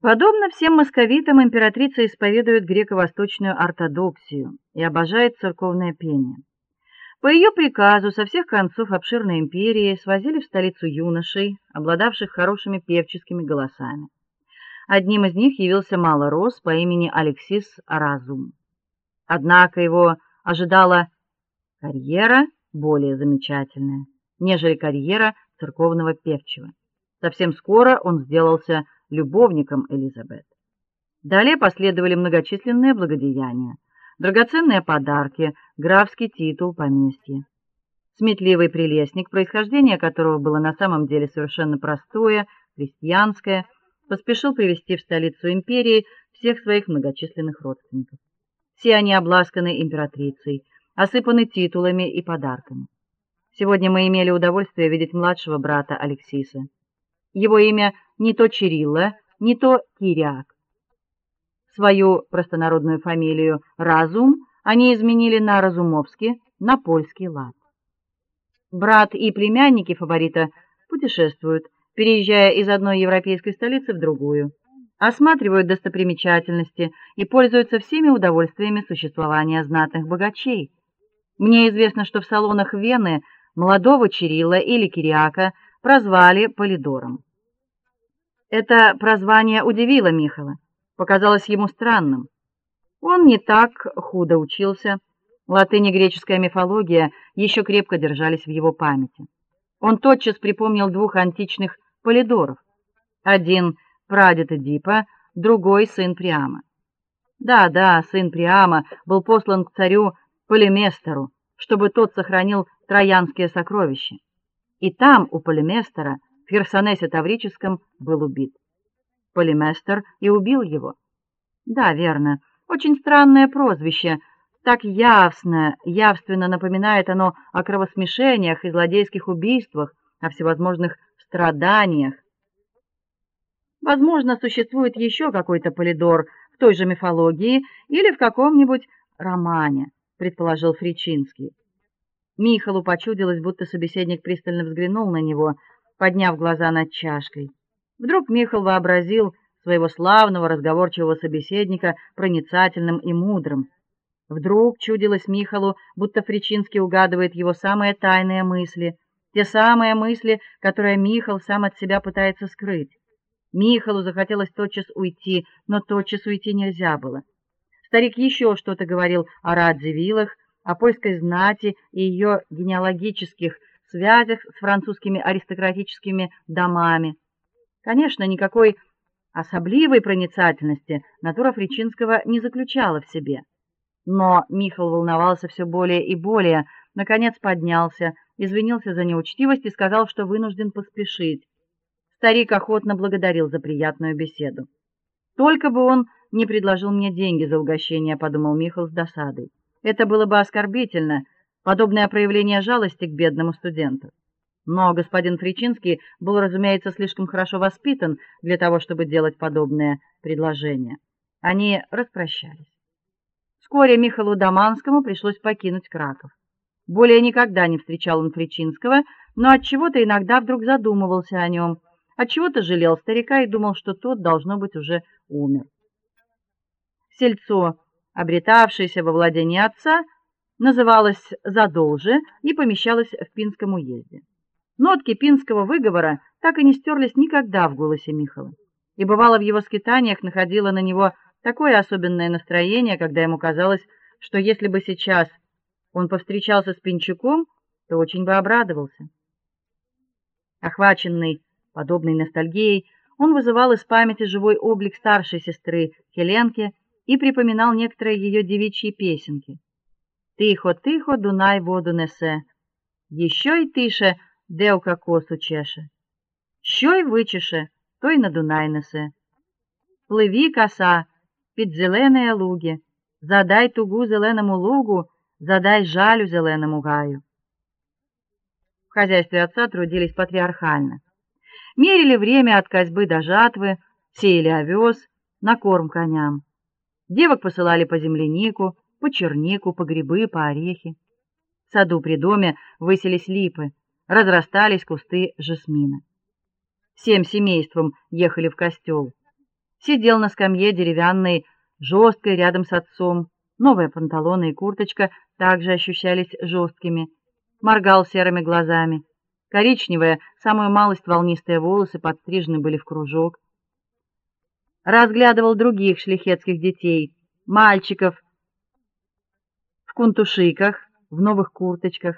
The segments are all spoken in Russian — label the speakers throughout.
Speaker 1: Подобно всем московитам, императрица исповедует греко-восточную ортодоксию и обожает церковное пение. По ее приказу со всех концов обширной империи свозили в столицу юношей, обладавших хорошими певческими голосами. Одним из них явился малорос по имени Алексис Разум. Однако его ожидала карьера более замечательная, нежели карьера церковного певчего. Совсем скоро он сделался любовником Элизабет. Далее последовали многочисленные благодеяния, драгоценные подарки, графский титул, поместье. Сметливый прелестник, происхождение которого было на самом деле совершенно простое, крестьянское, поспешил привести в столицу империи всех своих многочисленных родственников. Все они обласканы императрицей, осыпаны титулами и подарками. Сегодня мы имели удовольствие видеть младшего брата Алексиса. Его имя не то Чирилла, не то Киряк. Свою простонародную фамилию Разум они изменили на Разумовский, на польский лад. Брат и племянники фаворита путешествуют, переезжая из одной европейской столицы в другую, осматривают достопримечательности и пользуются всеми удовольствиями существования знатных богачей. Мне известно, что в салонах Вены молодого Чирилла или Кириака прозвали Полидором. Это прозвание удивило Михаила, показалось ему странным. Он не так худо учился. Латынь и греческая мифология еще крепко держались в его памяти. Он тотчас припомнил двух античных Полидоров. Один прадед Эдипа, другой сын Приама. Да-да, сын Приама был послан к царю Полиместору, чтобы тот сохранил троянские сокровища. И там у Полиместора в Херсонесе Таврическом был убит. Полиместор и убил его. Да, верно. Очень странное прозвище. Так явственно, явственно напоминает оно о кровосмешениях и злодейских убийствах, о всевозможных страданиях. Возможно, существует еще какой-то Полидор в той же мифологии или в каком-нибудь романе, предположил Фричинский. Михалу почудилось, будто собеседник пристально взглянул на него, подняв глаза над чашкой. Вдруг Михал вообразил своего славного разговорчивого собеседника проницательным и мудрым. Вдруг чудилось Михалу, будто Фричинский угадывает его самые тайные мысли, те самые мысли, которые Михал сам от себя пытается скрыть. Михалу захотелось тотчас уйти, но тотчас уйти нельзя было. Старик еще что-то говорил о Радзивиллах, о польской знати и ее генеалогических связях с французскими аристократическими домами. Конечно, никакой особливой проницательности натура Фричинского не заключала в себе. Но Михаил волновался все более и более, наконец поднялся, извинился за неучтивость и сказал, что вынужден поспешить. Старик охотно благодарил за приятную беседу. Только бы он не предложил мне деньги за угощение, подумал Михаил с досадой. Это было бы оскорбительно, подобное проявление жалости к бедному студенту. Но господин Фричинский был, разумеется, слишком хорошо воспитан для того, чтобы делать подобное предложение. Они распрощались. Вскоре Михаилу Доманскому пришлось покинуть Краков. Более никогда не встречал он Фричинского, но от чего-то иногда вдруг задумывался о нем, от чего-то жалел старика и думал, что тот должно быть уже умер. Сельцо обретавшееся во владении отца, называлось Задолже и помещалось в Пинском уезде. Нотки пинского выговора так и не стерлись никогда в голосе Михаила. И бывало в его скитаниях находило на него такое особенное настроение, когда ему казалось, что если бы сейчас он повстречался с Пинчуком, то очень бы обрадовался. Охваченный подобной ностальгией, он вызывал из памяти живой облик старшей сестры Хеленки и припоминал некоторые ее девичьи песенки. Тихо, тихо, Дунай воду несе. Еще й тише, девка косу чеше. Що й вичеше, той на Дунай несе. Пливі коса під зеленые луги, задай тугу зеленому лугу, задай жалю зеленому гаю. В хозяйстве отца трудились патриархально. Мерили время от косьбы до жатвы, сеяли овес, на корм коням. Девок посылали по землянику, по чернику, по грибы, по орехи. В саду при доме высились липы, разрастались кусты жасмина. Всем семейством ехали в костел. Сидел на скамье деревянной, жесткой рядом с отцом. Новые панталоны и курточка также ощущались жесткими. Моргал серыми глазами. Коричневые, самую малость волнистые волосы подстрижены были в кружок. Разглядывал других шляхетских детей, мальчиков в кунтушиках, в новых курточках,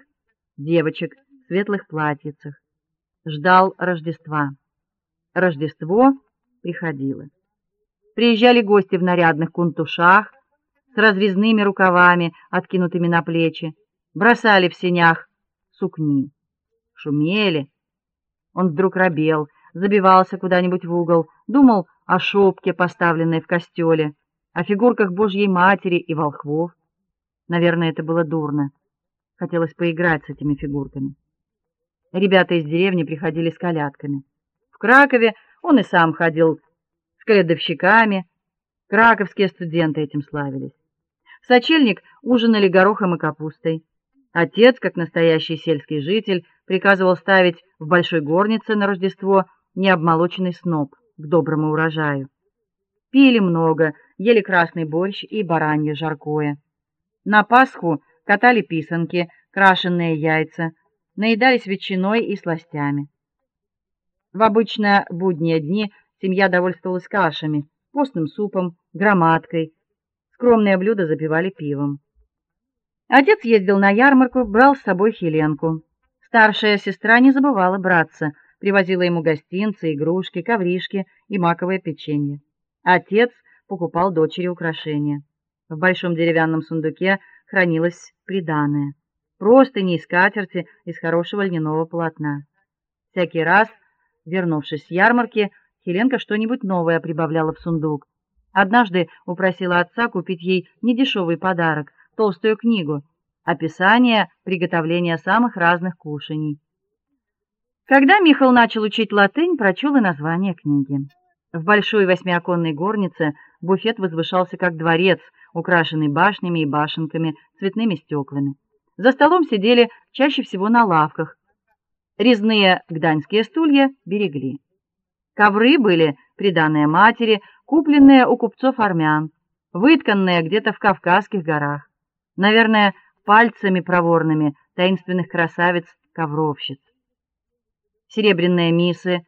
Speaker 1: девочек в светлых платьицах. Ждал Рождества. Рождество приходило. Приезжали гости в нарядных кунтушах с разрезными рукавами, откинутыми на плечи, бросали в сенях сукни. Шумели. Он вдруг робел, забивался куда-нибудь в угол, думал о шопке, поставленной в костеле, о фигурках Божьей Матери и волхвов. Наверное, это было дурно. Хотелось поиграть с этими фигурками. Ребята из деревни приходили с колядками. В Кракове он и сам ходил с колядовщиками. Краковские студенты этим славились. В сочельник ужинали горохом и капустой. Отец, как настоящий сельский житель, приказывал ставить в большой горнице на Рождество необмолоченный сноп к доброму урожаю. Пили много, ели красный борщ и баранье жаркое. На Пасху катали писанки, крашеные яйца, наедались ветчиной и сластями. В обычно будние дни семья довольствовалась кашами, постным супом, громадкой. Скромные блюда запивали пивом. Отец ездил на ярмарку, брал с собой Хеленку. Старшая сестра не забывала браться, привозила ему гостинцы, игрушки, ковришки и маковое печенье. Отец покупал дочери украшения. В большом деревянном сундуке хранилось приданое: простыни и скатерти из хорошего льняного полотна. Всякий раз, вернувшись с ярмарки, Хеленка что-нибудь новое прибавляла в сундук. Однажды упросила отца купить ей недешевый подарок толстую книгу описание приготовления самых разных кушаний. Когда Михаил начал учить латынь, прочел и название книги. В большой восьмиоконной горнице буфет возвышался как дворец, украшенный башнями и башенками, цветными стеклами. За столом сидели чаще всего на лавках. Резные гданьские стулья берегли. Ковры были приданые матери, купленные у купцов армян, вытканные где-то в Кавказских горах наверное, пальцами проворными таинственных красавиц-ковровщиц. Серебряные мисы,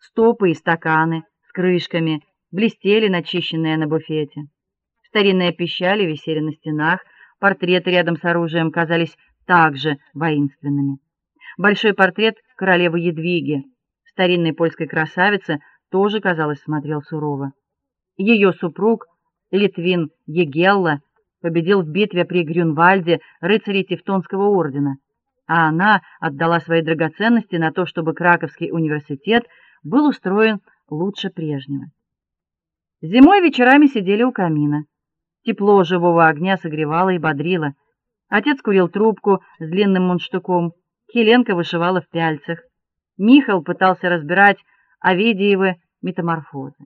Speaker 1: стопы и стаканы с крышками блестели начищенные на буфете. Старинные пищали висели на стенах, портреты рядом с оружием казались также воинственными. Большой портрет королевы Едвиги, старинной польской красавицы, тоже, казалось, смотрел сурово. Ее супруг Литвин Егелла победил в битве при Грюнвальде рыцарей Тевтонского ордена, а она отдала свои драгоценности на то, чтобы Краковский университет был устроен лучше прежнего. Зимой вечерами сидели у камина. Тепло живого огня согревало и бодрило. Отец курил трубку с длинным мундштуком, Хеленка вышивала в пяльцах. Михаил пытался разбирать Овидиевы метаморфозы.